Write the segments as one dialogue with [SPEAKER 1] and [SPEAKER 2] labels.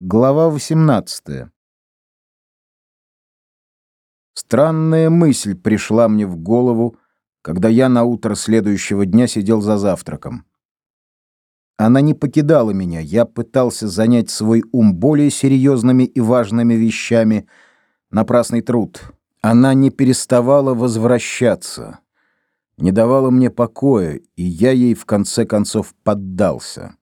[SPEAKER 1] Глава 18. Странная мысль пришла мне в голову, когда я на утро следующего дня сидел за завтраком. Она не покидала меня, я пытался занять свой ум более серьезными и важными вещами. Напрасный труд. Она не переставала возвращаться, не давала мне покоя, и я ей в конце концов поддался.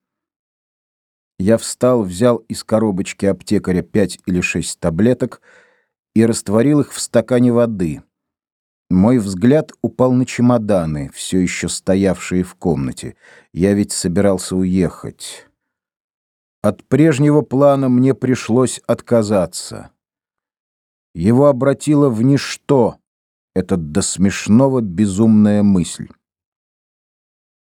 [SPEAKER 1] Я встал, взял из коробочки аптекаря пять или шесть таблеток и растворил их в стакане воды. Мой взгляд упал на чемоданы, все еще стоявшие в комнате. Я ведь собирался уехать. От прежнего плана мне пришлось отказаться. Его обратила в ничто эта до смешного безумная мысль.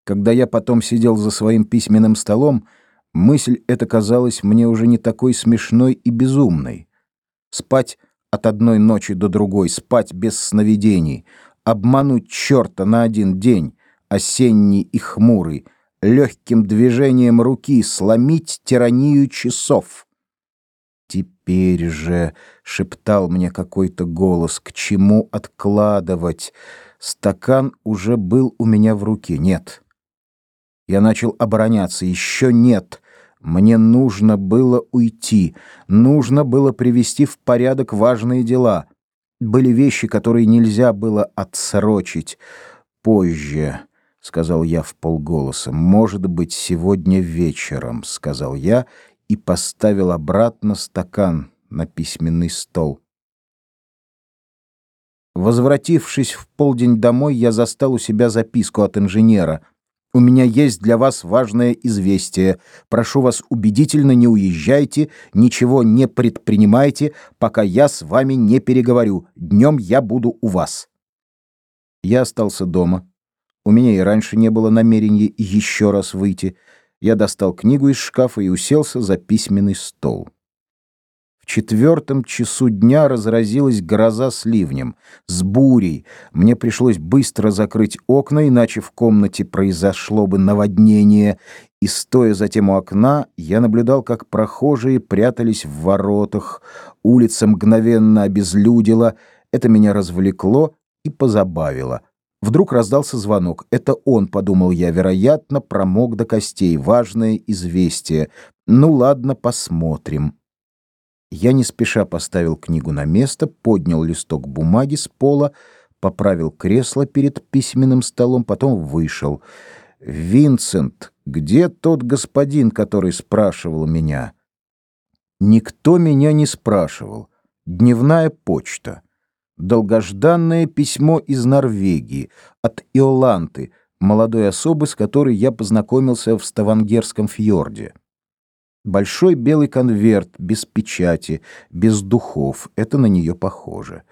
[SPEAKER 1] Когда я потом сидел за своим письменным столом, Мысль эта казалась мне уже не такой смешной и безумной. Спать от одной ночи до другой, спать без сновидений, обмануть черта на один день, осенний и хмурый, легким движением руки сломить тиранию часов. «Теперь же», — шептал мне какой-то голос, — «к чему откладывать? Стакан уже был у меня в руке. Нет». Я начал обороняться. Еще нет. Мне нужно было уйти, нужно было привести в порядок важные дела. Были вещи, которые нельзя было отсрочить. Позже, — сказал я в полголоса, — может быть, сегодня вечером, — сказал я и поставил обратно стакан на письменный стол. Возвратившись в полдень домой, я застал у себя записку от инженера — у меня есть для вас важное известие. Прошу вас убедительно не уезжайте, ничего не предпринимайте, пока я с вами не переговорю. Днем я буду у вас. Я остался дома. У меня и раньше не было намерения еще раз выйти. Я достал книгу из шкафа и уселся за письменный стол. В четвертом часу дня разразилась гроза с ливнем, с бурей. Мне пришлось быстро закрыть окна, иначе в комнате произошло бы наводнение. И, стоя затем у окна, я наблюдал, как прохожие прятались в воротах. Улица мгновенно обезлюдила. Это меня развлекло и позабавило. Вдруг раздался звонок. Это он, подумал я, вероятно, промок до костей. Важное известие. Ну ладно, посмотрим. Я не спеша поставил книгу на место, поднял листок бумаги с пола, поправил кресло перед письменным столом, потом вышел. «Винсент, где тот господин, который спрашивал меня?» Никто меня не спрашивал. Дневная почта. Долгожданное письмо из Норвегии от Иоланты, молодой особы, с которой я познакомился в Ставангерском фьорде. Большой белый конверт, без печати, без духов. Это на нее похоже.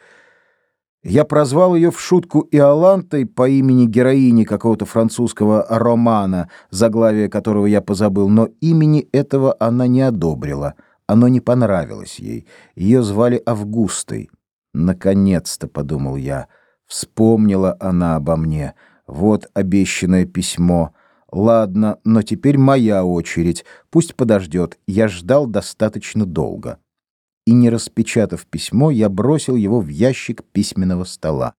[SPEAKER 1] Я прозвал ее в шутку Иолантой по имени героини какого-то французского романа, заглавие которого я позабыл, но имени этого она не одобрила. Оно не понравилось ей. Ее звали Августой. «Наконец-то», — подумал я, — вспомнила она обо мне. Вот обещанное письмо — Ладно, но теперь моя очередь. Пусть подождет. Я ждал достаточно долго. И не распечатав письмо, я бросил его в ящик письменного стола.